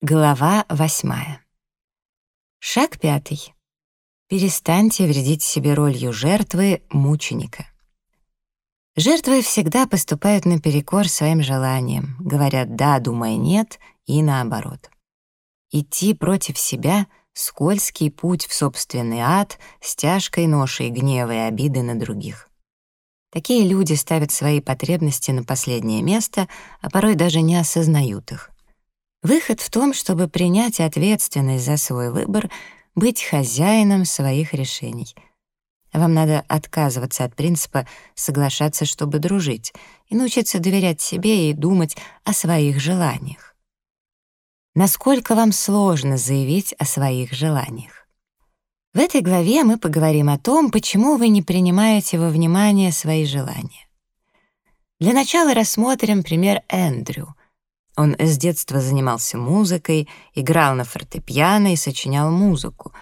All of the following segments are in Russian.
Глава восьмая. Шаг пятый. Перестаньте вредить себе ролью жертвы мученика. Жертвы всегда поступают наперекор своим желаниям, говорят «да», думая «нет» и наоборот. Идти против себя — скользкий путь в собственный ад с тяжкой ношей гнева и обиды на других. Такие люди ставят свои потребности на последнее место, а порой даже не осознают их. Выход в том, чтобы принять ответственность за свой выбор, быть хозяином своих решений. Вам надо отказываться от принципа соглашаться, чтобы дружить, и научиться доверять себе и думать о своих желаниях. Насколько вам сложно заявить о своих желаниях? В этой главе мы поговорим о том, почему вы не принимаете во внимание свои желания. Для начала рассмотрим пример Эндрю — он с детства занимался музыкой, играл на фортепиано и сочинял музыку.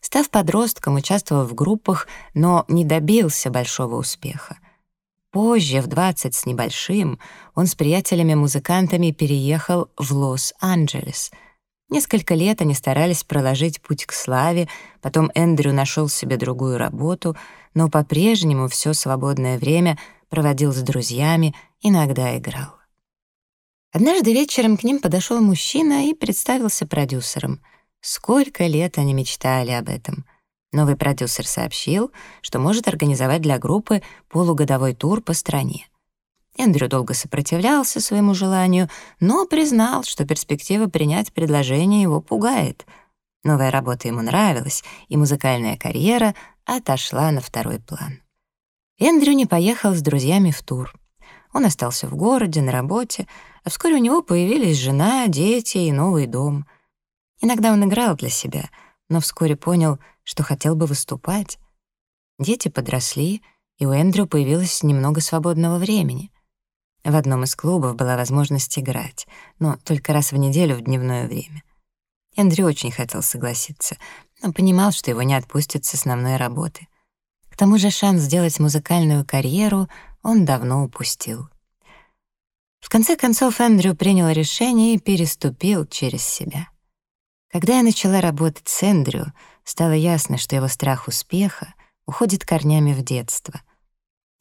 Став подростком, участвовал в группах, но не добился большого успеха. Позже, в 20 с небольшим, он с приятелями-музыкантами переехал в Лос-Анджелес. Несколько лет они старались проложить путь к славе, потом Эндрю нашел себе другую работу, но по-прежнему все свободное время проводил с друзьями, иногда играл. Однажды вечером к ним подошел мужчина и представился продюсером. Сколько лет они мечтали об этом. Новый продюсер сообщил, что может организовать для группы полугодовой тур по стране. Эндрю долго сопротивлялся своему желанию, но признал, что перспектива принять предложение его пугает. Новая работа ему нравилась, и музыкальная карьера отошла на второй план. Эндрю не поехал с друзьями в тур. Он остался в городе, на работе, а вскоре у него появились жена, дети и новый дом. Иногда он играл для себя, но вскоре понял, что хотел бы выступать. Дети подросли, и у Эндрю появилось немного свободного времени. В одном из клубов была возможность играть, но только раз в неделю в дневное время. Эндрю очень хотел согласиться, но понимал, что его не отпустят с основной работы. К тому же шанс сделать музыкальную карьеру он давно упустил. В конце концов Эндрю принял решение и переступил через себя. Когда я начала работать с Эндрю, стало ясно, что его страх успеха уходит корнями в детство.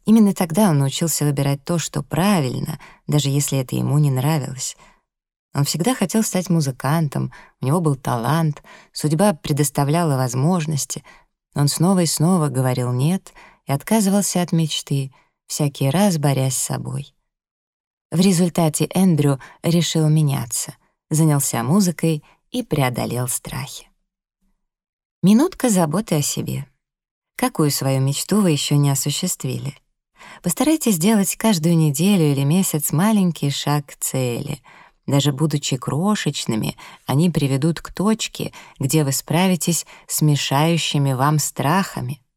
Именно тогда он научился выбирать то, что правильно, даже если это ему не нравилось. Он всегда хотел стать музыкантом, у него был талант, судьба предоставляла возможности. Он снова и снова говорил «нет» и отказывался от мечты, всякий раз борясь с собой. В результате Эндрю решил меняться, занялся музыкой и преодолел страхи. Минутка заботы о себе. Какую свою мечту вы еще не осуществили? Постарайтесь сделать каждую неделю или месяц маленький шаг к цели. Даже будучи крошечными, они приведут к точке, где вы справитесь с мешающими вам страхами —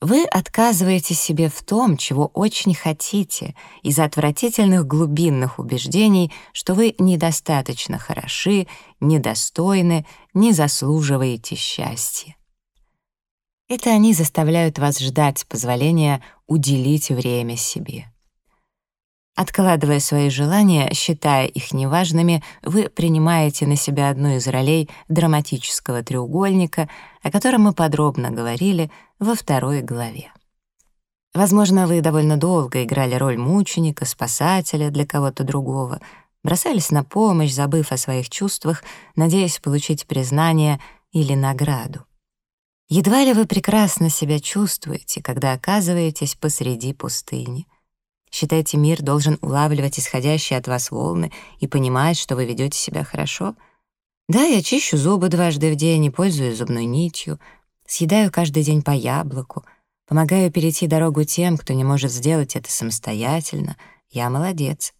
вы отказываете себе в том, чего очень хотите, из-за отвратительных глубинных убеждений, что вы недостаточно хороши, недостойны, не заслуживаете счастья. Это они заставляют вас ждать позволения уделить время себе. Откладывая свои желания, считая их неважными, вы принимаете на себя одну из ролей драматического треугольника, о котором мы подробно говорили во второй главе. Возможно, вы довольно долго играли роль мученика, спасателя для кого-то другого, бросались на помощь, забыв о своих чувствах, надеясь получить признание или награду. Едва ли вы прекрасно себя чувствуете, когда оказываетесь посреди пустыни — Считаете, мир должен улавливать исходящие от вас волны и понимать, что вы ведете себя хорошо? Да, я чищу зубы дважды в день и пользуюсь зубной нитью, съедаю каждый день по яблоку, помогаю перейти дорогу тем, кто не может сделать это самостоятельно. Я молодец.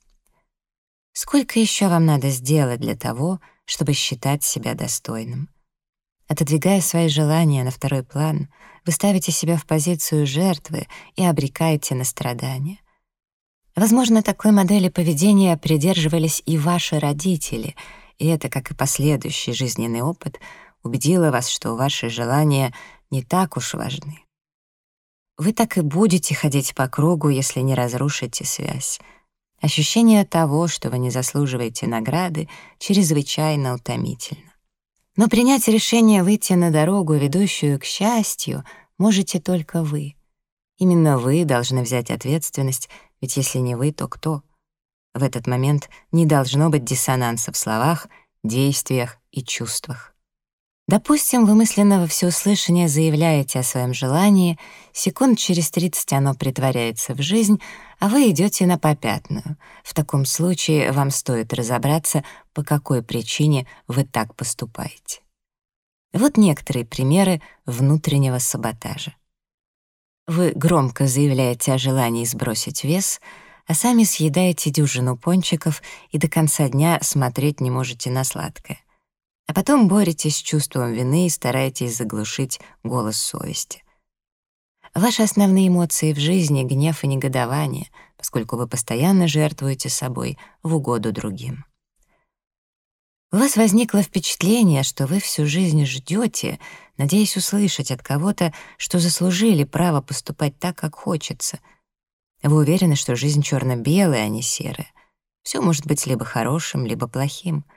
Сколько еще вам надо сделать для того, чтобы считать себя достойным? Отодвигая свои желания на второй план, вы ставите себя в позицию жертвы и обрекаете на страдания. Возможно, такой модели поведения придерживались и ваши родители, и это, как и последующий жизненный опыт, убедило вас, что ваши желания не так уж важны. Вы так и будете ходить по кругу, если не разрушите связь. Ощущение того, что вы не заслуживаете награды, чрезвычайно утомительно. Но принять решение выйти на дорогу, ведущую к счастью, можете только вы. Именно вы должны взять ответственность, ведь если не вы, то кто? В этот момент не должно быть диссонанса в словах, действиях и чувствах. Допустим, вы мысленно во всеуслышание заявляете о своем желании, секунд через 30 оно притворяется в жизнь, а вы идете на попятную. В таком случае вам стоит разобраться, по какой причине вы так поступаете. Вот некоторые примеры внутреннего саботажа. Вы громко заявляете о желании сбросить вес, а сами съедаете дюжину пончиков и до конца дня смотреть не можете на сладкое. А потом боретесь с чувством вины и стараетесь заглушить голос совести. Ваши основные эмоции в жизни — гнев и негодование, поскольку вы постоянно жертвуете собой в угоду другим. У вас возникло впечатление, что вы всю жизнь ждете, надеясь услышать от кого-то, что заслужили право поступать так, как хочется. Вы уверены, что жизнь черно-белая, а не серая. Все может быть либо хорошим, либо плохим —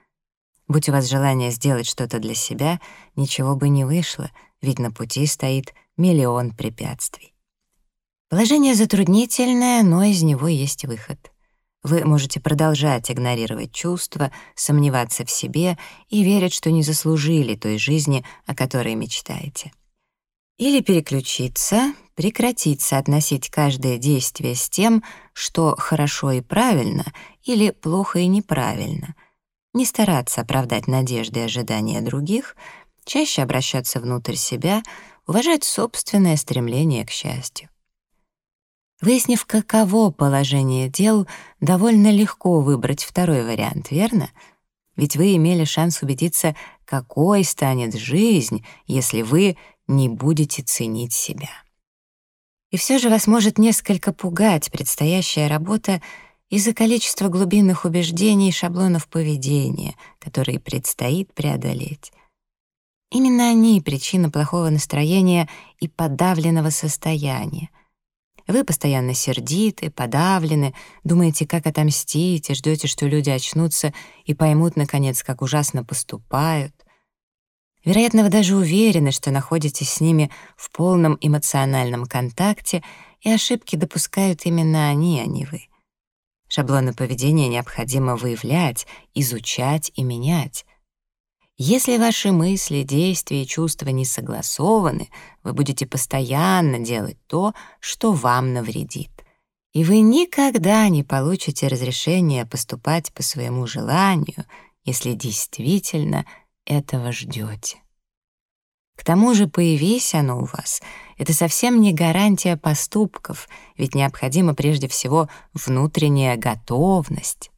Будь у вас желание сделать что-то для себя, ничего бы не вышло, ведь на пути стоит миллион препятствий. Положение затруднительное, но из него есть выход. Вы можете продолжать игнорировать чувства, сомневаться в себе и верить, что не заслужили той жизни, о которой мечтаете. Или переключиться, прекратить соотносить каждое действие с тем, что хорошо и правильно или плохо и неправильно — не стараться оправдать надежды и ожидания других, чаще обращаться внутрь себя, уважать собственное стремление к счастью. Выяснив, каково положение дел, довольно легко выбрать второй вариант, верно? Ведь вы имели шанс убедиться, какой станет жизнь, если вы не будете ценить себя. И все же вас может несколько пугать предстоящая работа из-за количества глубинных убеждений и шаблонов поведения, которые предстоит преодолеть. Именно они — причина плохого настроения и подавленного состояния. Вы постоянно сердиты, подавлены, думаете, как отомстить, и ждете, что люди очнутся и поймут, наконец, как ужасно поступают. Вероятно, вы даже уверены, что находитесь с ними в полном эмоциональном контакте, и ошибки допускают именно они, а не вы. Шаблоны поведения необходимо выявлять, изучать и менять. Если ваши мысли, действия и чувства не согласованы, вы будете постоянно делать то, что вам навредит. И вы никогда не получите разрешения поступать по своему желанию, если действительно этого ждете. К тому же, появись оно у вас, это совсем не гарантия поступков, ведь необходима прежде всего внутренняя готовность.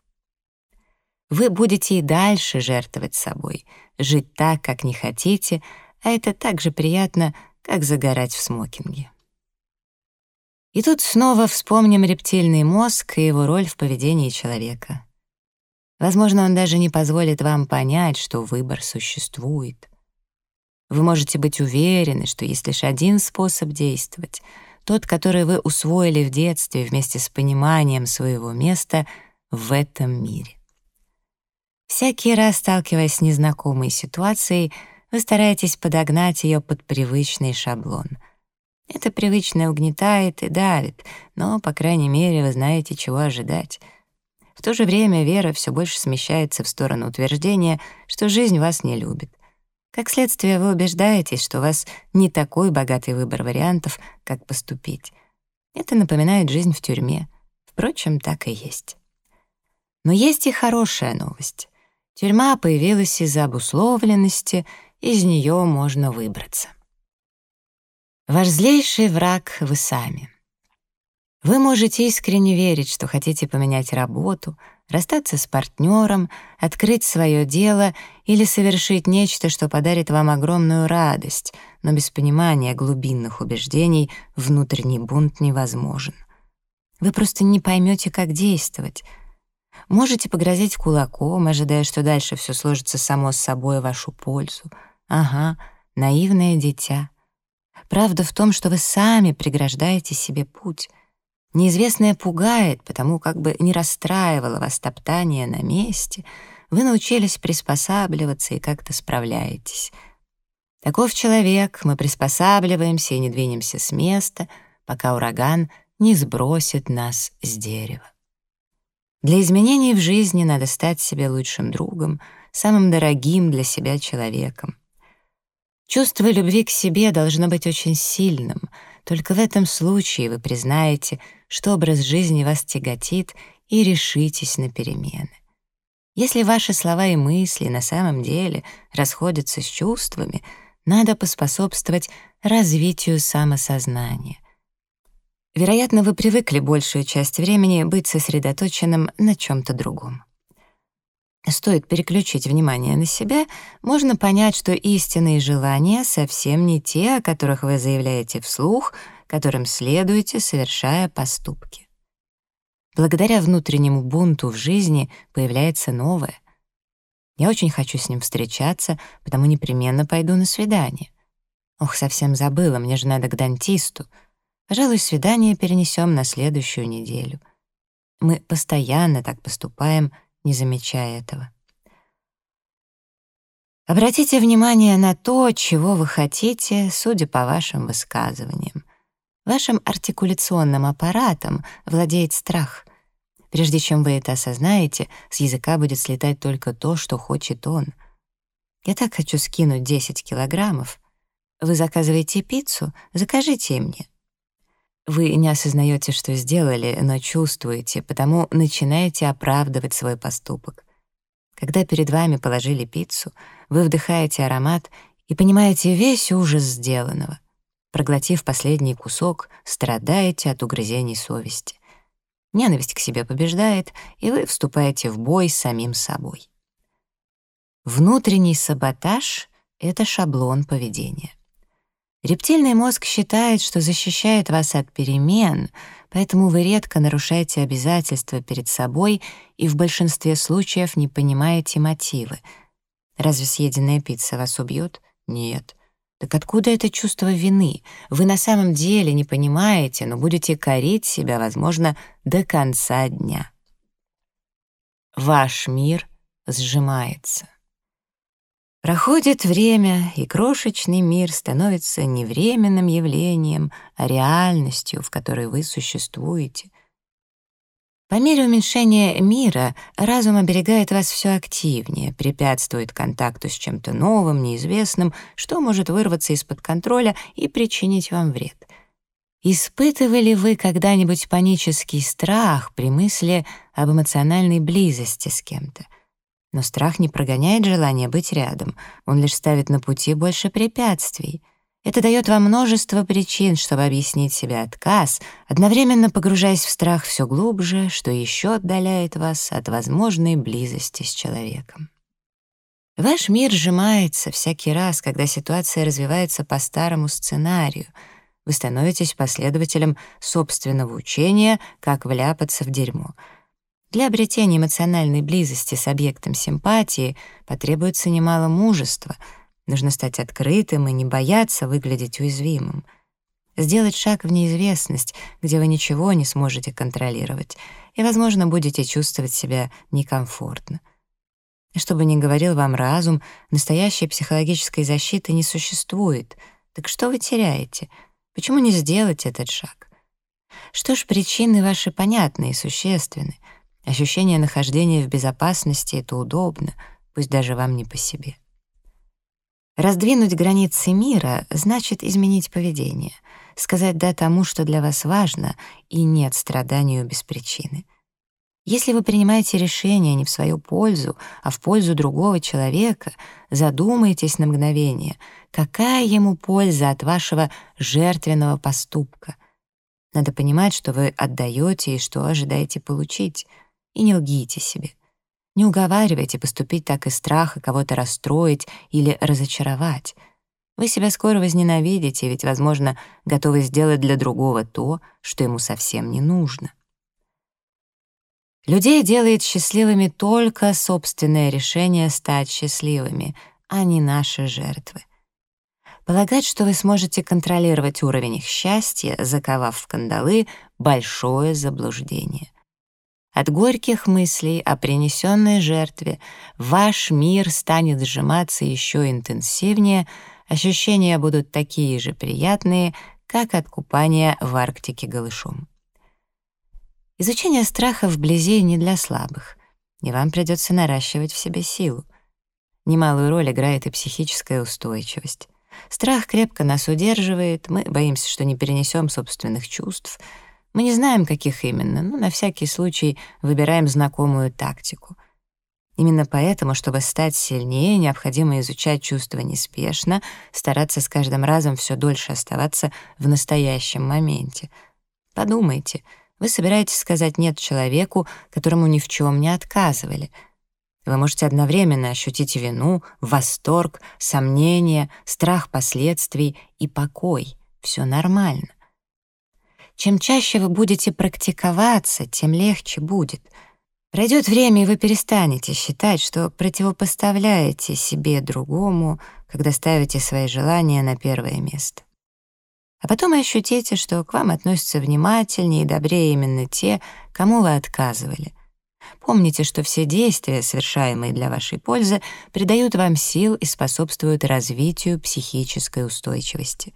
Вы будете и дальше жертвовать собой, жить так, как не хотите, а это так же приятно, как загорать в смокинге. И тут снова вспомним рептильный мозг и его роль в поведении человека. Возможно, он даже не позволит вам понять, что выбор существует. Вы можете быть уверены, что есть лишь один способ действовать, тот, который вы усвоили в детстве вместе с пониманием своего места в этом мире. Всякий раз, сталкиваясь с незнакомой ситуацией, вы стараетесь подогнать ее под привычный шаблон. Это привычное угнетает и давит, но, по крайней мере, вы знаете, чего ожидать. В то же время вера все больше смещается в сторону утверждения, что жизнь вас не любит. Как следствие, вы убеждаетесь, что у вас не такой богатый выбор вариантов, как поступить. Это напоминает жизнь в тюрьме. Впрочем, так и есть. Но есть и хорошая новость. Тюрьма появилась из-за обусловленности, из нее можно выбраться. Ваш злейший враг — вы сами. Вы можете искренне верить, что хотите поменять работу — расстаться с партнером, открыть свое дело или совершить нечто, что подарит вам огромную радость, но без понимания глубинных убеждений внутренний бунт невозможен. Вы просто не поймете, как действовать. Можете погрозить кулаком, ожидая, что дальше все сложится само с собой в вашу пользу. Ага, наивное дитя. Правда в том, что вы сами преграждаете себе путь. Неизвестное пугает, потому как бы не расстраивало вас топтание на месте, вы научились приспосабливаться и как-то справляетесь. Таков человек, мы приспосабливаемся и не двинемся с места, пока ураган не сбросит нас с дерева. Для изменений в жизни надо стать себе лучшим другом, самым дорогим для себя человеком. Чувство любви к себе должно быть очень сильным. Только в этом случае вы признаете, что образ жизни вас тяготит, и решитесь на перемены. Если ваши слова и мысли на самом деле расходятся с чувствами, надо поспособствовать развитию самосознания. Вероятно, вы привыкли большую часть времени быть сосредоточенным на чем-то другом. Стоит переключить внимание на себя, можно понять, что истинные желания совсем не те, о которых вы заявляете вслух, которым следуете, совершая поступки. Благодаря внутреннему бунту в жизни появляется новое. Я очень хочу с ним встречаться, потому непременно пойду на свидание. Ох, совсем забыла, мне же надо к дантисту. Пожалуй, свидание перенесем на следующую неделю. Мы постоянно так поступаем, не замечая этого. Обратите внимание на то, чего вы хотите, судя по вашим высказываниям. Вашим артикуляционным аппаратом владеет страх. Прежде чем вы это осознаете, с языка будет слетать только то, что хочет он. Я так хочу скинуть 10 килограммов. Вы заказываете пиццу? Закажите мне. Вы не осознаете, что сделали, но чувствуете, потому начинаете оправдывать свой поступок. Когда перед вами положили пиццу, вы вдыхаете аромат и понимаете весь ужас сделанного. Проглотив последний кусок, страдаете от угрызений совести. Ненависть к себе побеждает, и вы вступаете в бой с самим собой. Внутренний саботаж — это шаблон поведения. Рептильный мозг считает, что защищает вас от перемен, поэтому вы редко нарушаете обязательства перед собой и в большинстве случаев не понимаете мотивы. Разве съеденная пицца вас убьет? Нет. Так откуда это чувство вины? Вы на самом деле не понимаете, но будете корить себя, возможно, до конца дня. Ваш мир сжимается. Проходит время, и крошечный мир становится не временным явлением, а реальностью, в которой вы существуете. По мере уменьшения мира разум оберегает вас все активнее, препятствует контакту с чем-то новым, неизвестным, что может вырваться из-под контроля и причинить вам вред. Испытывали вы когда-нибудь панический страх при мысли об эмоциональной близости с кем-то? Но страх не прогоняет желание быть рядом, он лишь ставит на пути больше препятствий. Это дает вам множество причин, чтобы объяснить себе отказ, одновременно погружаясь в страх все глубже, что еще отдаляет вас от возможной близости с человеком. Ваш мир сжимается всякий раз, когда ситуация развивается по старому сценарию. Вы становитесь последователем собственного учения, как вляпаться в дерьмо — для обретения эмоциональной близости с объектом симпатии потребуется немало мужества. Нужно стать открытым и не бояться выглядеть уязвимым. Сделать шаг в неизвестность, где вы ничего не сможете контролировать, и, возможно, будете чувствовать себя некомфортно. И что бы ни говорил вам разум, настоящей психологической защиты не существует. Так что вы теряете? Почему не сделать этот шаг? Что ж, причины ваши понятны и существенны — Ощущение нахождения в безопасности — это удобно, пусть даже вам не по себе. Раздвинуть границы мира значит изменить поведение, сказать «да» тому, что для вас важно, и «нет» страданию без причины. Если вы принимаете решение не в свою пользу, а в пользу другого человека, задумайтесь на мгновение, какая ему польза от вашего жертвенного поступка. Надо понимать, что вы отдаете и что ожидаете получить — и не лгите себе. Не уговаривайте поступить так из страха кого-то расстроить или разочаровать. Вы себя скоро возненавидите, ведь, возможно, готовы сделать для другого то, что ему совсем не нужно. Людей делает счастливыми только собственное решение стать счастливыми, а не наши жертвы. Полагать, что вы сможете контролировать уровень их счастья, заковав в кандалы — большое заблуждение. От горьких мыслей о принесенной жертве ваш мир станет сжиматься еще интенсивнее, ощущения будут такие же приятные, как от купания в Арктике голышом. Изучение страха вблизи не для слабых, и вам придется наращивать в себе силу. Немалую роль играет и психическая устойчивость. Страх крепко нас удерживает, мы боимся, что не перенесем собственных чувств — мы не знаем, каких именно, но на всякий случай выбираем знакомую тактику. Именно поэтому, чтобы стать сильнее, необходимо изучать чувства неспешно, стараться с каждым разом все дольше оставаться в настоящем моменте. Подумайте, вы собираетесь сказать «нет» человеку, которому ни в чем не отказывали. Вы можете одновременно ощутить вину, восторг, сомнение, страх последствий и покой. Все нормально. Чем чаще вы будете практиковаться, тем легче будет. Пройдет время, и вы перестанете считать, что противопоставляете себе другому, когда ставите свои желания на первое место. А потом ощутите, что к вам относятся внимательнее и добрее именно те, кому вы отказывали. Помните, что все действия, совершаемые для вашей пользы, придают вам сил и способствуют развитию психической устойчивости.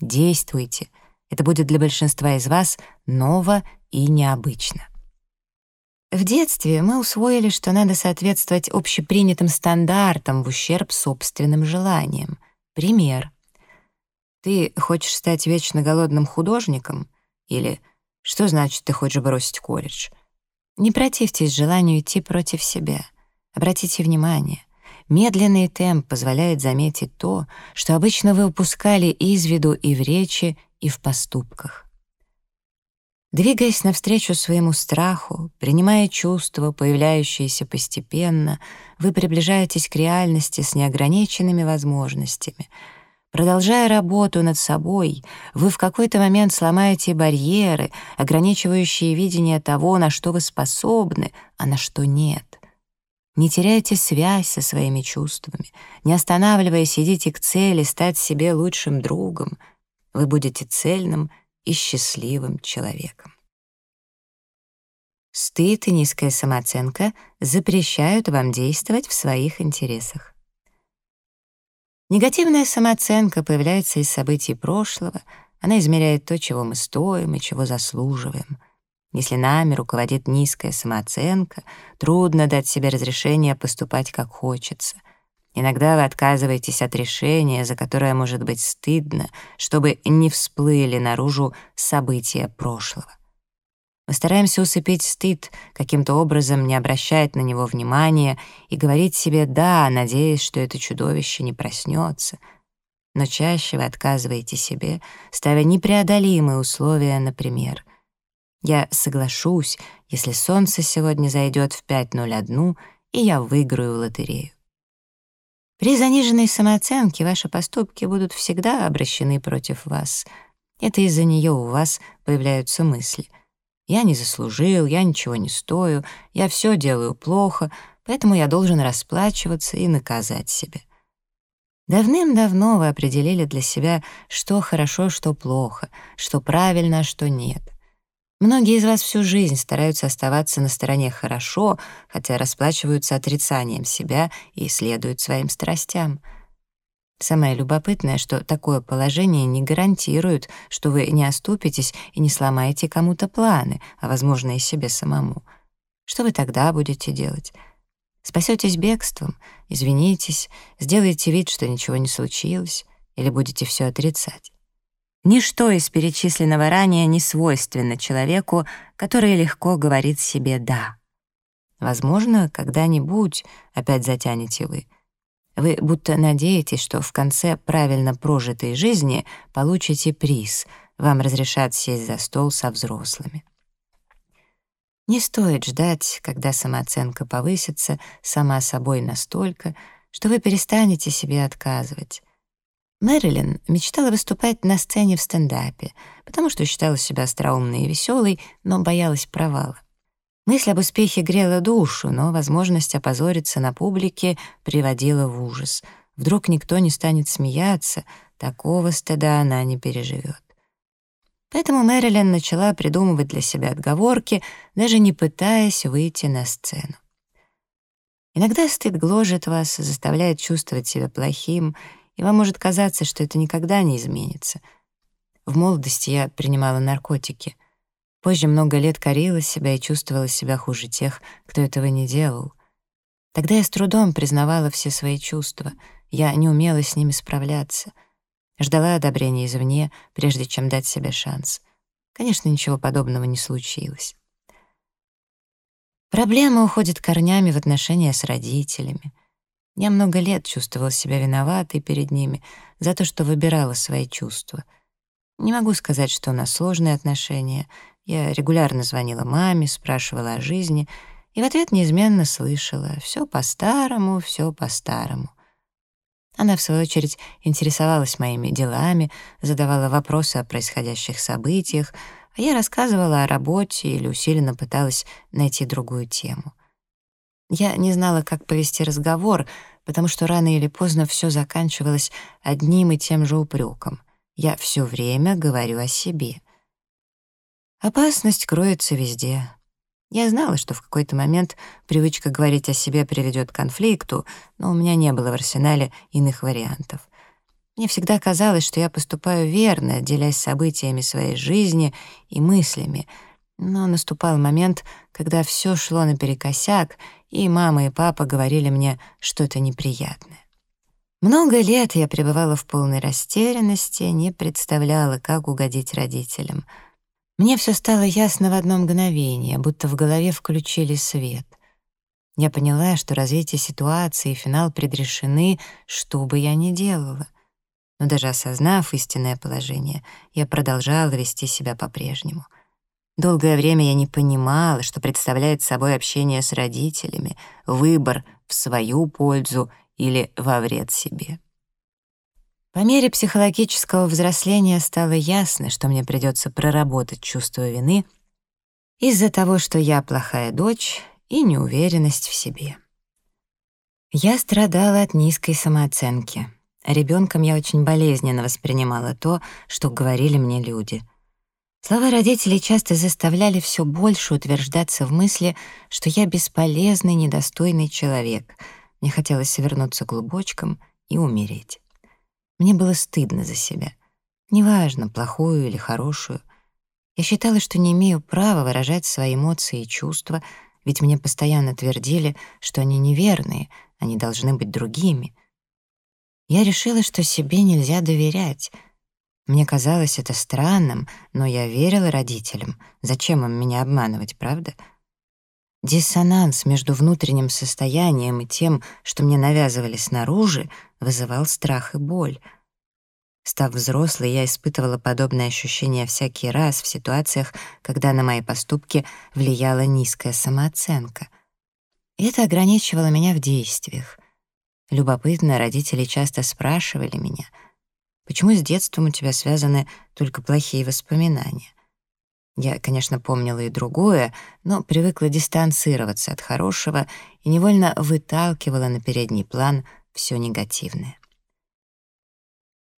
Действуйте — это будет для большинства из вас ново и необычно. В детстве мы усвоили, что надо соответствовать общепринятым стандартам в ущерб собственным желаниям. Пример. Ты хочешь стать вечно голодным художником? Или что значит ты хочешь бросить колледж? Не противьтесь желанию идти против себя. Обратите внимание. Медленный темп позволяет заметить то, что обычно вы упускали из виду и в речи, и в поступках. Двигаясь навстречу своему страху, принимая чувства, появляющиеся постепенно, вы приближаетесь к реальности с неограниченными возможностями. Продолжая работу над собой, вы в какой-то момент сломаете барьеры, ограничивающие видение того, на что вы способны, а на что нет. Не теряйте связь со своими чувствами, не останавливаясь, идите к цели стать себе лучшим другом — вы будете цельным и счастливым человеком. Стыд и низкая самооценка запрещают вам действовать в своих интересах. Негативная самооценка появляется из событий прошлого, она измеряет то, чего мы стоим и чего заслуживаем. Если нами руководит низкая самооценка, трудно дать себе разрешение поступать как хочется — Иногда вы отказываетесь от решения, за которое может быть стыдно, чтобы не всплыли наружу события прошлого. Мы стараемся усыпить стыд, каким-то образом не обращать на него внимания и говорить себе «да», надеясь, что это чудовище не проснется. Но чаще вы отказываете себе, ставя непреодолимые условия, например, «Я соглашусь, если солнце сегодня зайдет в 5.01, и я выиграю лотерею». При заниженной самооценке ваши поступки будут всегда обращены против вас. Это из-за нее у вас появляются мысли. «Я не заслужил, я ничего не стою, я все делаю плохо, поэтому я должен расплачиваться и наказать себя». Давным-давно вы определили для себя, что хорошо, что плохо, что правильно, а что нет — Многие из вас всю жизнь стараются оставаться на стороне хорошо, хотя расплачиваются отрицанием себя и следуют своим страстям. Самое любопытное, что такое положение не гарантирует, что вы не оступитесь и не сломаете кому-то планы, а, возможно, и себе самому. Что вы тогда будете делать? Спасетесь бегством, извинитесь, сделаете вид, что ничего не случилось, или будете все отрицать? Ничто из перечисленного ранее не свойственно человеку, который легко говорит себе «да». Возможно, когда-нибудь опять затянете вы. Вы будто надеетесь, что в конце правильно прожитой жизни получите приз, вам разрешат сесть за стол со взрослыми. Не стоит ждать, когда самооценка повысится сама собой настолько, что вы перестанете себе отказывать. Мэрилин мечтала выступать на сцене в стендапе, потому что считала себя остроумной и веселой, но боялась провала. Мысль об успехе грела душу, но возможность опозориться на публике приводила в ужас. Вдруг никто не станет смеяться, такого стыда она не переживет. Поэтому Мэрилин начала придумывать для себя отговорки, даже не пытаясь выйти на сцену. Иногда стыд гложет вас, заставляет чувствовать себя плохим, и вам может казаться, что это никогда не изменится. В молодости я принимала наркотики. Позже много лет корила себя и чувствовала себя хуже тех, кто этого не делал. Тогда я с трудом признавала все свои чувства, я не умела с ними справляться. Ждала одобрения извне, прежде чем дать себе шанс. Конечно, ничего подобного не случилось. Проблема уходит корнями в отношения с родителями. Я много лет чувствовала себя виноватой перед ними за то, что выбирала свои чувства. Не могу сказать, что у нас сложные отношения. Я регулярно звонила маме, спрашивала о жизни — и в ответ неизменно слышала «все по-старому, все по-старому». Она, в свою очередь, интересовалась моими делами, задавала вопросы о происходящих событиях, а я рассказывала о работе или усиленно пыталась найти другую тему. Я не знала, как повести разговор, потому что рано или поздно все заканчивалось одним и тем же упреком. Я все время говорю о себе. Опасность кроется везде, я знала, что в какой-то момент привычка говорить о себе приведет к конфликту, но у меня не было в арсенале иных вариантов. Мне всегда казалось, что я поступаю верно, делясь событиями своей жизни и мыслями, но наступал момент, когда все шло наперекосяк, и мама и папа говорили мне что-то неприятное. Много лет я пребывала в полной растерянности, не представляла, как угодить родителям — мне все стало ясно в одно мгновение, будто в голове включили свет. Я поняла, что развитие ситуации и финал предрешены, что бы я ни делала. Но даже осознав истинное положение, я продолжала вести себя по-прежнему. Долгое время я не понимала, что представляет собой общение с родителями, выбор в свою пользу или во вред себе. По мере психологического взросления стало ясно, что мне придется проработать чувство вины из-за того, что я плохая дочь и неуверенность в себе. Я страдала от низкой самооценки. Ребенком я очень болезненно воспринимала то, что говорили мне люди. Слова родителей часто заставляли все больше утверждаться в мысли, что я бесполезный, недостойный человек. Мне хотелось свернуться клубочком и умереть. Мне было стыдно за себя. Неважно, плохую или хорошую. Я считала, что не имею права выражать свои эмоции и чувства, ведь мне постоянно твердили, что они неверные, они должны быть другими. Я решила, что себе нельзя доверять. Мне казалось это странным, но я верила родителям. Зачем им меня обманывать, правда? Диссонанс между внутренним состоянием и тем, что мне навязывали снаружи, вызывал страх и боль. Став взрослой, я испытывала подобное ощущение всякий раз в ситуациях, когда на мои поступки влияла низкая самооценка. И это ограничивало меня в действиях. Любопытно, родители часто спрашивали меня, почему с детством у тебя связаны только плохие воспоминания. Я, конечно, помнила и другое, но привыкла дистанцироваться от хорошего и невольно выталкивала на передний план все негативное.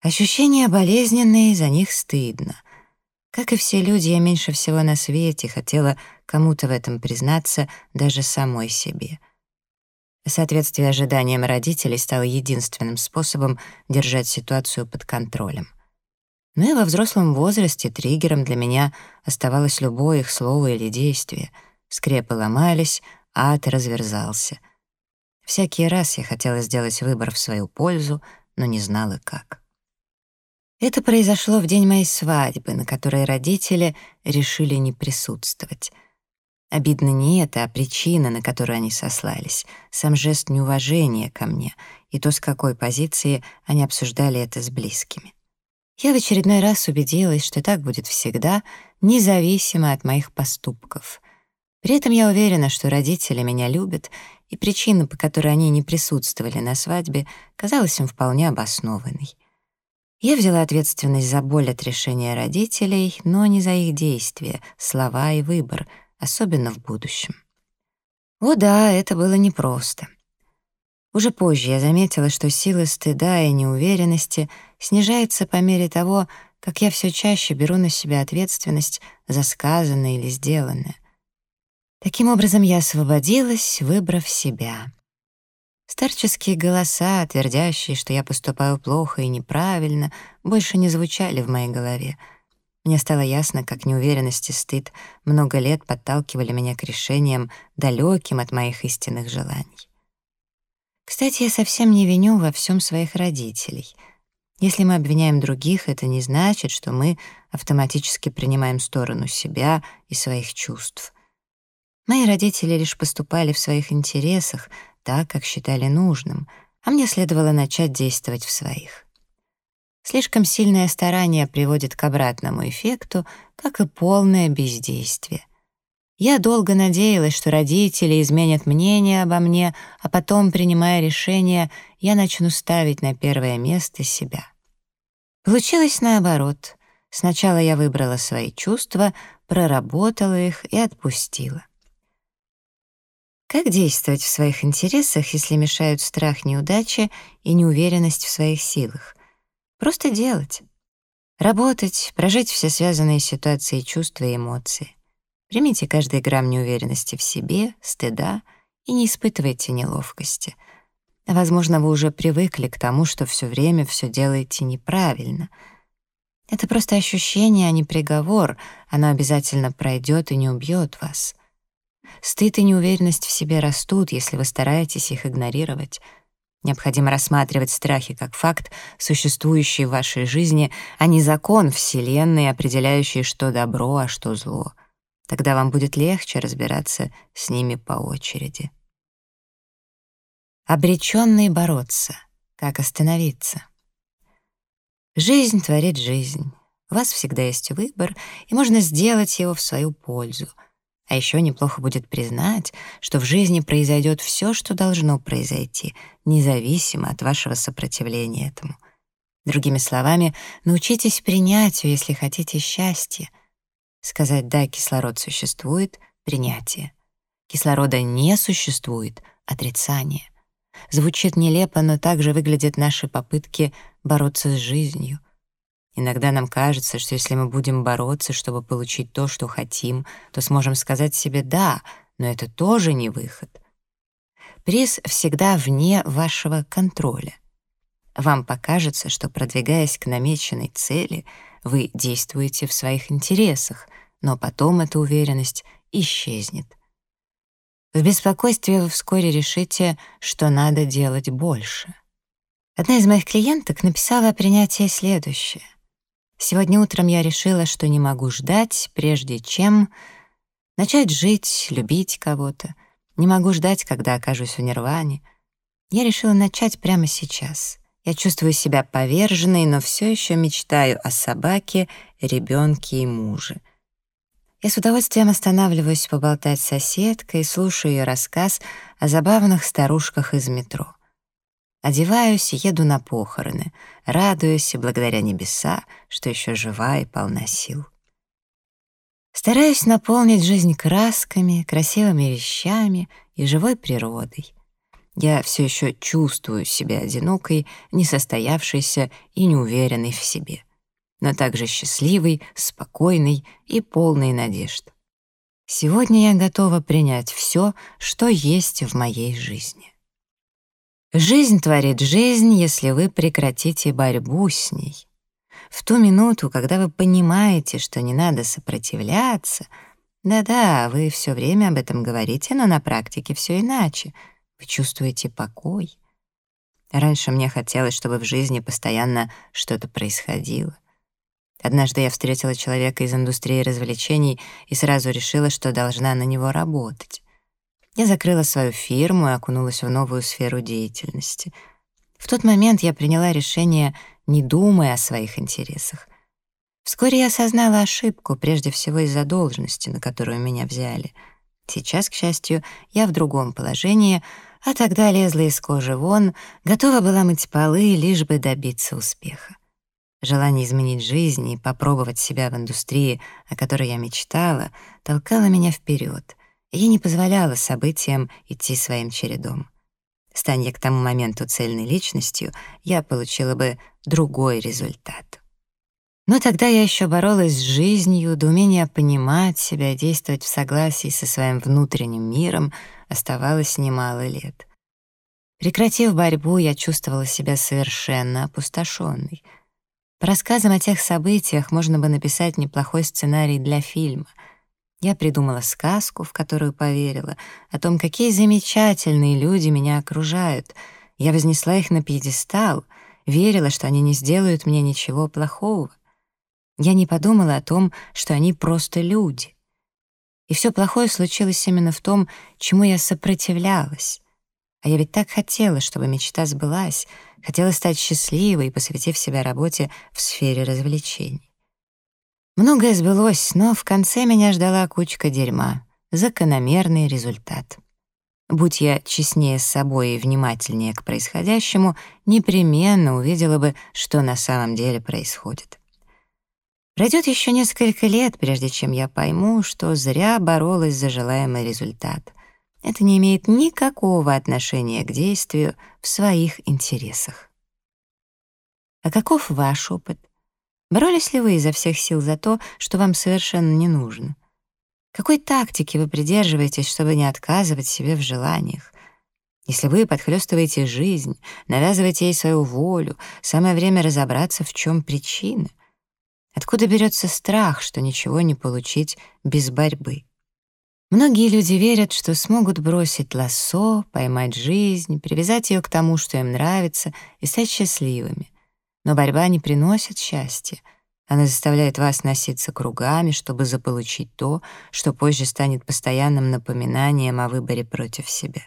Ощущения болезненные, за них стыдно. Как и все люди, я меньше всего на свете хотела кому-то в этом признаться, даже самой себе. Соответствие ожиданиям родителей стало единственным способом держать ситуацию под контролем. Но и во взрослом возрасте триггером для меня оставалось любое их слово или действие. Скрепы ломались, ад разверзался. Всякий раз я хотела сделать выбор в свою пользу, но не знала, как. Это произошло в день моей свадьбы, на которой родители решили не присутствовать. Обидно не это, а причина, на которую они сослались, сам жест неуважения ко мне и то, с какой позиции они обсуждали это с близкими. Я в очередной раз убедилась, что так будет всегда, независимо от моих поступков. При этом я уверена, что родители меня любят, и причина, по которой они не присутствовали на свадьбе, казалась им вполне обоснованной. Я взяла ответственность за боль от решения родителей, но не за их действия, слова и выбор, особенно в будущем. О да, это было непросто. Уже позже я заметила, что сила стыда и неуверенности снижается по мере того, как я все чаще беру на себя ответственность за сказанное или сделанное. Таким образом, я освободилась, выбрав себя. Старческие голоса, твердящие, что я поступаю плохо и неправильно, больше не звучали в моей голове. Мне стало ясно, как неуверенность и стыд много лет подталкивали меня к решениям, далеким от моих истинных желаний. Кстати, я совсем не виню во всем своих родителей. Если мы обвиняем других, это не значит, что мы автоматически принимаем сторону себя и своих чувств. Мои родители лишь поступали в своих интересах — так, как считали нужным, а мне следовало начать действовать в своих. Слишком сильное старание приводит к обратному эффекту, как и полное бездействие. Я долго надеялась, что родители изменят мнение обо мне, а потом, принимая решение, я начну ставить на первое место себя. Получилось наоборот. Сначала я выбрала свои чувства, проработала их и отпустила. Как действовать в своих интересах, если мешают страх неудачи и неуверенность в своих силах? Просто делать. Работать, прожить все связанные ситуации, чувства и эмоции. Примите каждый грамм неуверенности в себе, стыда и не испытывайте неловкости. Возможно, вы уже привыкли к тому, что все время все делаете неправильно. Это просто ощущение, а не приговор. Оно обязательно пройдет и не убьет вас. Стыд и неуверенность в себе растут, если вы стараетесь их игнорировать. Необходимо рассматривать страхи как факт, существующий в вашей жизни, а не закон Вселенной, определяющий, что добро, а что зло. Тогда вам будет легче разбираться с ними по очереди. Обреченный бороться. Как остановиться? Жизнь творит жизнь. У вас всегда есть выбор, и можно сделать его в свою пользу — а еще неплохо будет признать, что в жизни произойдет все, что должно произойти, независимо от вашего сопротивления этому. Другими словами, научитесь принятию, если хотите счастья. Сказать «да, кислород существует» — принятие. Кислорода не существует — отрицание. Звучит нелепо, но также выглядят наши попытки бороться с жизнью — Иногда нам кажется, что если мы будем бороться, чтобы получить то, что хотим, то сможем сказать себе «да», но это тоже не выход. Приз всегда вне вашего контроля. Вам покажется, что, продвигаясь к намеченной цели, вы действуете в своих интересах, но потом эта уверенность исчезнет. В беспокойстве вы вскоре решите, что надо делать больше. Одна из моих клиенток написала о принятии следующее. Сегодня утром я решила, что не могу ждать, прежде чем начать жить, любить кого-то. Не могу ждать, когда окажусь в нирване. Я решила начать прямо сейчас. Я чувствую себя поверженной, но все еще мечтаю о собаке, ребенке и муже. Я с удовольствием останавливаюсь поболтать с соседкой и слушаю ее рассказ о забавных старушках из метро. Одеваюсь и еду на похороны, радуюсь и благодаря небеса, что еще жива и полна сил. Стараюсь наполнить жизнь красками, красивыми вещами и живой природой. Я все еще чувствую себя одинокой, несостоявшейся и неуверенной в себе, но также счастливой, спокойной и полной надежд. Сегодня я готова принять все, что есть в моей жизни. Жизнь творит жизнь, если вы прекратите борьбу с ней. В ту минуту, когда вы понимаете, что не надо сопротивляться, да-да, вы все время об этом говорите, но на практике все иначе. Вы чувствуете покой. Раньше мне хотелось, чтобы в жизни постоянно что-то происходило. Однажды я встретила человека из индустрии развлечений и сразу решила, что должна на него работать. Я закрыла свою фирму и окунулась в новую сферу деятельности. В тот момент я приняла решение, не думая о своих интересах. Вскоре я осознала ошибку, прежде всего из-за должности, на которую меня взяли. Сейчас, к счастью, я в другом положении, а тогда лезла из кожи вон, готова была мыть полы, лишь бы добиться успеха. Желание изменить жизнь и попробовать себя в индустрии, о которой я мечтала, толкало меня вперед — я не позволяла событиям идти своим чередом. Стань я к тому моменту цельной личностью, я получила бы другой результат. Но тогда я еще боролась с жизнью, до умения понимать себя, действовать в согласии со своим внутренним миром оставалось немало лет. Прекратив борьбу, я чувствовала себя совершенно опустошенной. По рассказам о тех событиях можно бы написать неплохой сценарий для фильма. Я придумала сказку, в которую поверила, о том, какие замечательные люди меня окружают. Я вознесла их на пьедестал, верила, что они не сделают мне ничего плохого. Я не подумала о том, что они просто люди. И все плохое случилось именно в том, чему я сопротивлялась. А я ведь так хотела, чтобы мечта сбылась, хотела стать счастливой, посвятив себя работе в сфере развлечений. Многое сбылось, но в конце меня ждала кучка дерьма, закономерный результат. Будь я честнее с собой и внимательнее к происходящему, непременно увидела бы, что на самом деле происходит. Пройдет еще несколько лет, прежде чем я пойму, что зря боролась за желаемый результат. Это не имеет никакого отношения к действию в своих интересах. А каков ваш опыт? Боролись ли вы изо всех сил за то, что вам совершенно не нужно? Какой тактики вы придерживаетесь, чтобы не отказывать себе в желаниях? Если вы подхлёстываете жизнь, навязываете ей свою волю, самое время разобраться, в чем причина — Откуда берется страх, что ничего не получить без борьбы? Многие люди верят, что смогут бросить лассо, поймать жизнь, привязать ее к тому, что им нравится, и стать счастливыми. Но борьба не приносит счастья. Она заставляет вас носиться кругами, чтобы заполучить то, что позже станет постоянным напоминанием о выборе против себя.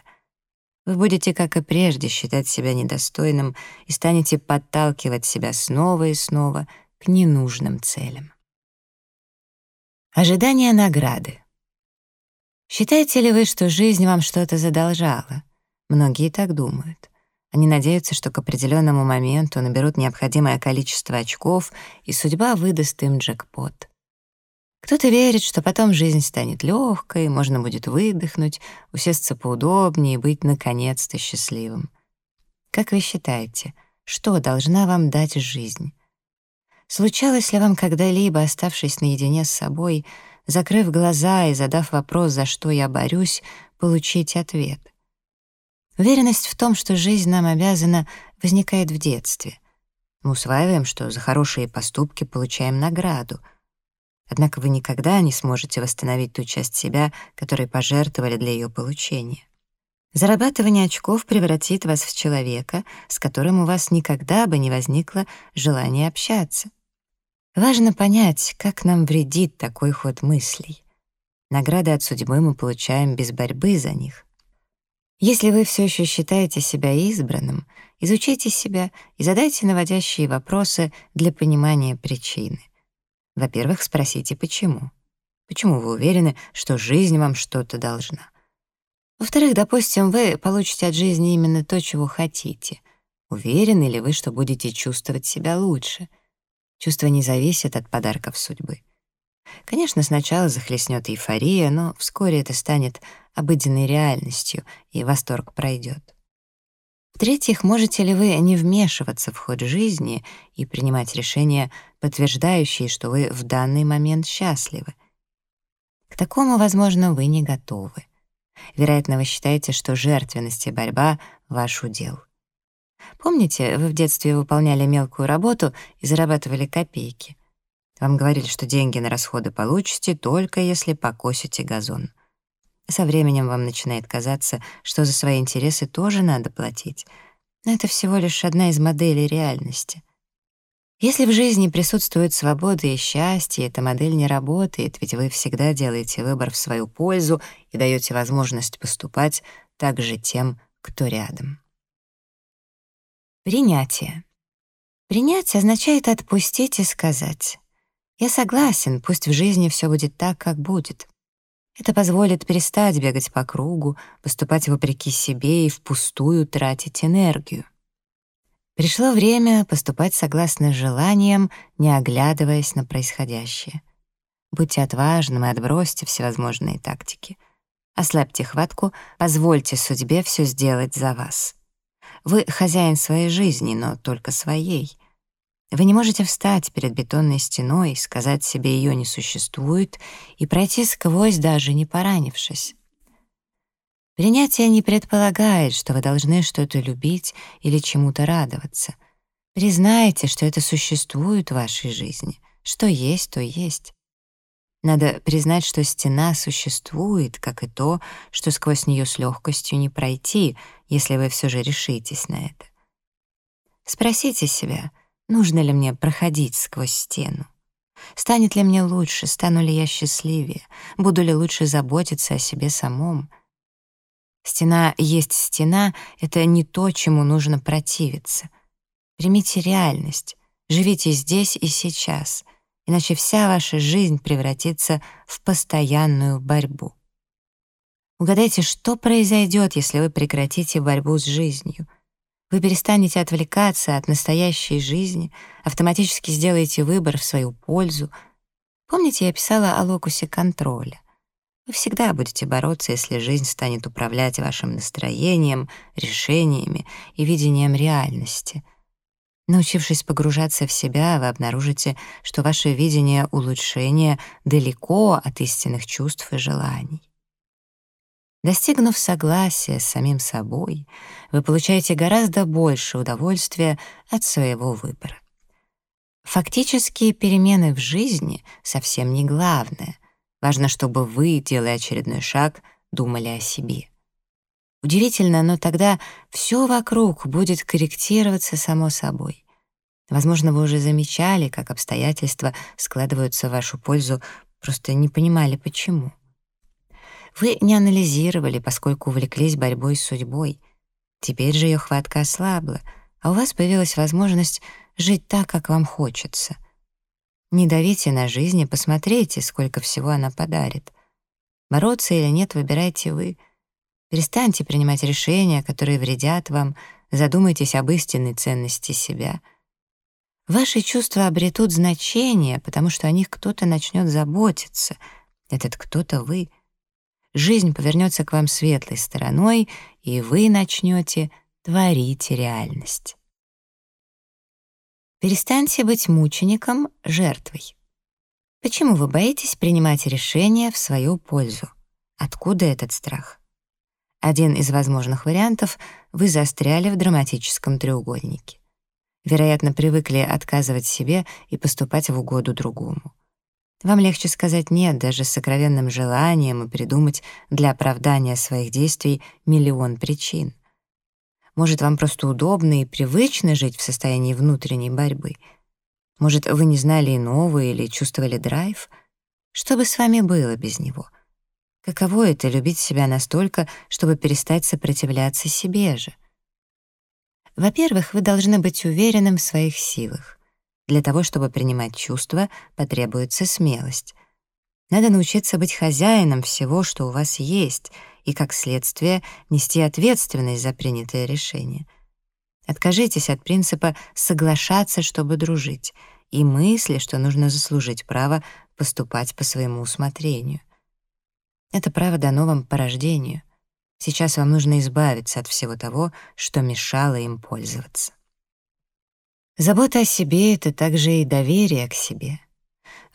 Вы будете, как и прежде, считать себя недостойным и станете подталкивать себя снова и снова — к ненужным целям. Ожидание награды. Считаете ли вы, что жизнь вам что-то задолжала? Многие так думают. Они надеются, что к определенному моменту наберут необходимое количество очков, и судьба выдаст им джекпот. Кто-то верит, что потом жизнь станет легкой, можно будет выдохнуть, усесться поудобнее и быть наконец-то счастливым. Как вы считаете, что должна вам дать жизнь? Случалось ли вам когда-либо, оставшись наедине с собой, закрыв глаза и задав вопрос, за что я борюсь, получить ответ? Уверенность в том, что жизнь нам обязана, возникает в детстве. Мы усваиваем, что за хорошие поступки получаем награду. Однако вы никогда не сможете восстановить ту часть себя, которой пожертвовали для ее получения. Зарабатывание очков превратит вас в человека, с которым у вас никогда бы не возникло желания общаться. Важно понять, как нам вредит такой ход мыслей. Награды от судьбы мы получаем без борьбы за них. Если вы все еще считаете себя избранным, изучите себя и задайте наводящие вопросы для понимания причины. Во-первых, спросите, почему. Почему вы уверены, что жизнь вам что-то должна? Во-вторых, допустим, вы получите от жизни именно то, чего хотите. Уверены ли вы, что будете чувствовать себя лучше — Чувства не зависят от подарков судьбы. Конечно, сначала захлестнет эйфория, но вскоре это станет обыденной реальностью, и восторг пройдет. В-третьих, можете ли вы не вмешиваться в ход жизни и принимать решения, подтверждающие, что вы в данный момент счастливы? К такому, возможно, вы не готовы. Вероятно, вы считаете, что жертвенность и борьба — ваш удел. Помните, вы в детстве выполняли мелкую работу и зарабатывали копейки? Вам говорили, что деньги на расходы получите только если покосите газон. Со временем вам начинает казаться, что за свои интересы тоже надо платить. Но это всего лишь одна из моделей реальности. Если в жизни присутствует свобода и счастье, эта модель не работает, ведь вы всегда делаете выбор в свою пользу и даете возможность поступать так же тем, кто рядом. Принятие. Принять означает отпустить и сказать. Я согласен, пусть в жизни все будет так, как будет. Это позволит перестать бегать по кругу, поступать вопреки себе и впустую тратить энергию. Пришло время поступать согласно желаниям, не оглядываясь на происходящее. Будьте отважным и отбросьте всевозможные тактики. Ослабьте хватку, позвольте судьбе все сделать за вас. Вы хозяин своей жизни, но только своей. Вы не можете встать перед бетонной стеной, сказать себе ее не существует и пройти сквозь, даже не поранившись. Принятие не предполагает, что вы должны что-то любить или чему-то радоваться. Признайте, что это существует в вашей жизни. Что есть, то есть. Надо признать, что стена существует, как и то, что сквозь нее с легкостью не пройти, если вы все же решитесь на это. Спросите себя, нужно ли мне проходить сквозь стену. Станет ли мне лучше, стану ли я счастливее, буду ли лучше заботиться о себе самом. Стена есть стена — это не то, чему нужно противиться. Примите реальность, живите здесь и сейчас — иначе вся ваша жизнь превратится в постоянную борьбу. Угадайте, что произойдет, если вы прекратите борьбу с жизнью. Вы перестанете отвлекаться от настоящей жизни, автоматически сделаете выбор в свою пользу. Помните, я писала о локусе контроля. Вы всегда будете бороться, если жизнь станет управлять вашим настроением, решениями и видением реальности — Научившись погружаться в себя, вы обнаружите, что ваше видение улучшения далеко от истинных чувств и желаний. Достигнув согласия с самим собой, вы получаете гораздо больше удовольствия от своего выбора. Фактические перемены в жизни совсем не главное. Важно, чтобы вы, делая очередной шаг, думали о себе. Удивительно, но тогда все вокруг будет корректироваться само собой. Возможно, вы уже замечали, как обстоятельства складываются в вашу пользу, просто не понимали, почему. Вы не анализировали, поскольку увлеклись борьбой с судьбой. Теперь же ее хватка ослабла, а у вас появилась возможность жить так, как вам хочется. Не давите на жизнь и посмотрите, сколько всего она подарит. Бороться или нет, выбирайте вы. Перестаньте принимать решения, которые вредят вам, задумайтесь об истинной ценности себя. Ваши чувства обретут значение, потому что о них кто-то начнет заботиться. Этот кто-то вы. Жизнь повернется к вам светлой стороной, и вы начнете творить реальность. Перестаньте быть мучеником, жертвой. Почему вы боитесь принимать решения в свою пользу? Откуда этот страх? Один из возможных вариантов — вы застряли в драматическом треугольнике. Вероятно, привыкли отказывать себе и поступать в угоду другому. Вам легче сказать «нет» даже с сокровенным желанием и придумать для оправдания своих действий миллион причин. Может, вам просто удобно и привычно жить в состоянии внутренней борьбы? Может, вы не знали иного или чувствовали драйв? Что бы с вами было без него? Каково это — любить себя настолько, чтобы перестать сопротивляться себе же? Во-первых, вы должны быть уверенным в своих силах. Для того, чтобы принимать чувства, потребуется смелость. Надо научиться быть хозяином всего, что у вас есть, и, как следствие, нести ответственность за принятое решение. Откажитесь от принципа «соглашаться, чтобы дружить» и мысли, что нужно заслужить право поступать по своему усмотрению. Это право дано вам по рождению. Сейчас вам нужно избавиться от всего того, что мешало им пользоваться. Забота о себе — это также и доверие к себе.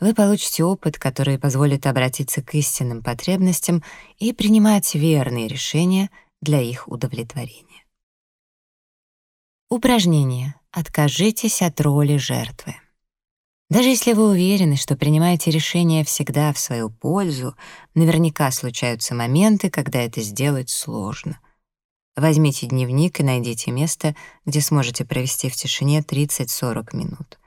Вы получите опыт, который позволит обратиться к истинным потребностям и принимать верные решения для их удовлетворения. Упражнение. Откажитесь от роли жертвы. Даже если вы уверены, что принимаете решения всегда в свою пользу, наверняка случаются моменты, когда это сделать сложно. Возьмите дневник и найдите место, где сможете провести в тишине 30-40 минут.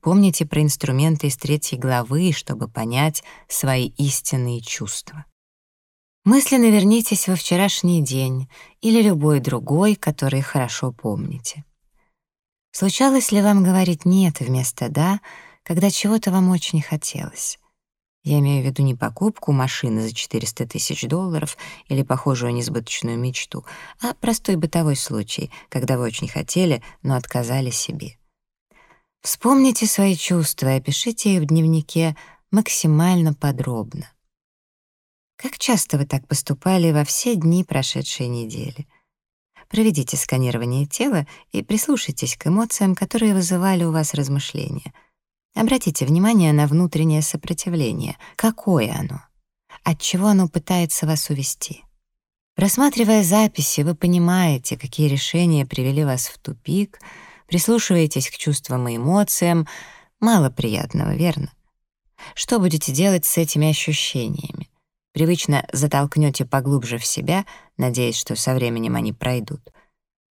Помните про инструменты из третьей главы, чтобы понять свои истинные чувства. Мысленно вернитесь во вчерашний день или любой другой, который хорошо помните. Случалось ли вам говорить «нет» вместо «да», когда чего-то вам очень хотелось. Я имею в виду не покупку машины за 400 тысяч долларов или похожую несбыточную мечту, а простой бытовой случай, когда вы очень хотели, но отказали себе. Вспомните свои чувства и опишите их в дневнике максимально подробно. Как часто вы так поступали во все дни прошедшей недели? Проведите сканирование тела и прислушайтесь к эмоциям, которые вызывали у вас размышления. Обратите внимание на внутреннее сопротивление. Какое оно? От чего оно пытается вас увести? Просматривая записи, вы понимаете, какие решения привели вас в тупик, прислушиваетесь к чувствам и эмоциям. Мало приятного, верно? Что будете делать с этими ощущениями? Привычно затолкнете поглубже в себя, надеясь, что со временем они пройдут.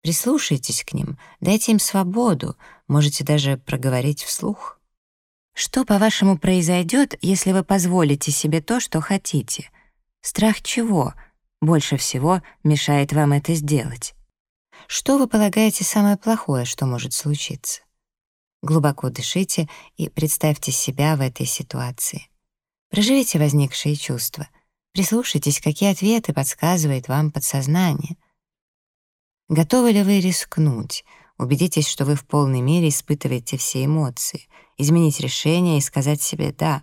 Прислушайтесь к ним, дайте им свободу, можете даже проговорить вслух. Что, по-вашему, произойдет, если вы позволите себе то, что хотите? Страх чего — больше всего мешает вам это сделать? Что вы полагаете самое плохое, что может случиться? Глубоко дышите и представьте себя в этой ситуации. Проживите возникшие чувства. Прислушайтесь, какие ответы подсказывает вам подсознание. Готовы ли вы рискнуть? Убедитесь, что вы в полной мере испытываете все эмоции. Изменить решение и сказать себе «да».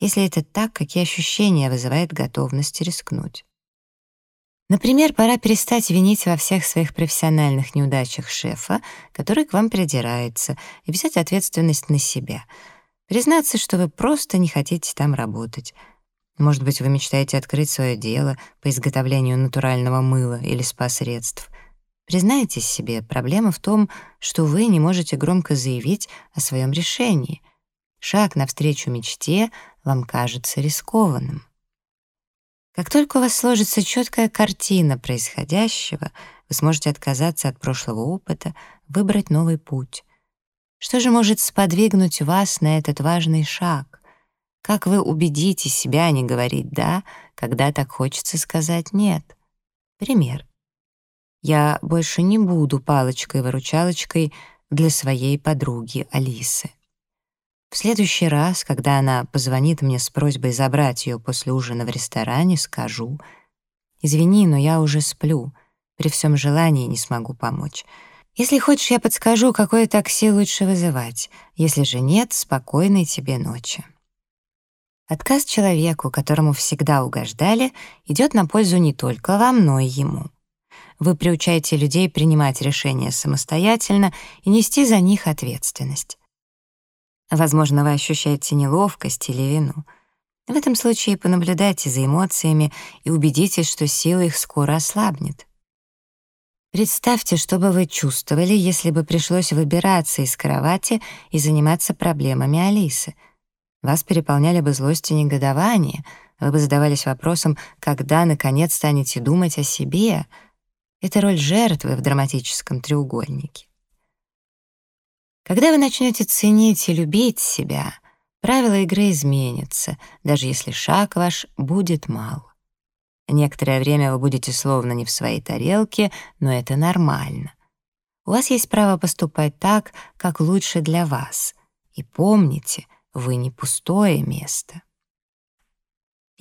Если это так, какие ощущения вызывает готовность рискнуть? Например, пора перестать винить во всех своих профессиональных неудачах шефа, который к вам придирается, и взять ответственность на себя. Признаться, что вы просто не хотите там работать. Может быть, вы мечтаете открыть свое дело по изготовлению натурального мыла или спа-средств. Признайтесь себе, проблема в том, что вы не можете громко заявить о своем решении. Шаг навстречу мечте вам кажется рискованным. Как только у вас сложится четкая картина происходящего, вы сможете отказаться от прошлого опыта, выбрать новый путь. Что же может сподвигнуть вас на этот важный шаг? Как вы убедите себя не говорить «да», когда так хочется сказать «нет»? Пример. Я больше не буду палочкой-выручалочкой для своей подруги Алисы. В следующий раз, когда она позвонит мне с просьбой забрать ее после ужина в ресторане, скажу «Извини, но я уже сплю. При всем желании не смогу помочь. Если хочешь, я подскажу, какое такси лучше вызывать. Если же нет, спокойной тебе ночи». Отказ человеку, которому всегда угождали, идет на пользу не только вам, но и ему. Вы приучаете людей принимать решения самостоятельно и нести за них ответственность. Возможно, вы ощущаете неловкость или вину. В этом случае понаблюдайте за эмоциями и убедитесь, что сила их скоро ослабнет. Представьте, что бы вы чувствовали, если бы пришлось выбираться из кровати и заниматься проблемами Алисы. Вас переполняли бы злость и негодование, вы бы задавались вопросом, когда, наконец, станете думать о себе. Это роль жертвы в драматическом треугольнике. Когда вы начнете ценить и любить себя, правила игры изменятся, даже если шаг ваш будет мал. Некоторое время вы будете словно не в своей тарелке, но это нормально. У вас есть право поступать так, как лучше для вас. И помните, вы не пустое место.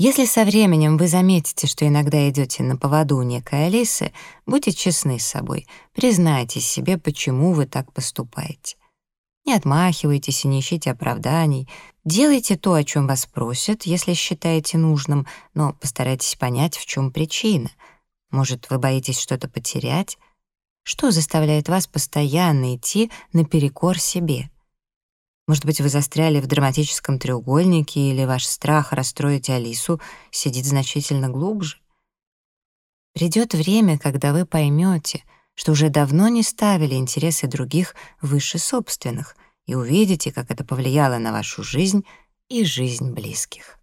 Если со временем вы заметите, что иногда идете на поводу некой Алисы, будьте честны с собой, признайте себе, почему вы так поступаете. Не отмахивайтесь и не ищите оправданий. Делайте то, о чем вас просят, если считаете нужным, но постарайтесь понять, в чем причина. Может, вы боитесь что-то потерять? Что заставляет вас постоянно идти наперекор себе? Может быть, вы застряли в драматическом треугольнике или ваш страх расстроить Алису сидит значительно глубже? Придет время, когда вы поймете, что уже давно не ставили интересы других выше собственных, и увидите, как это повлияло на вашу жизнь и жизнь близких.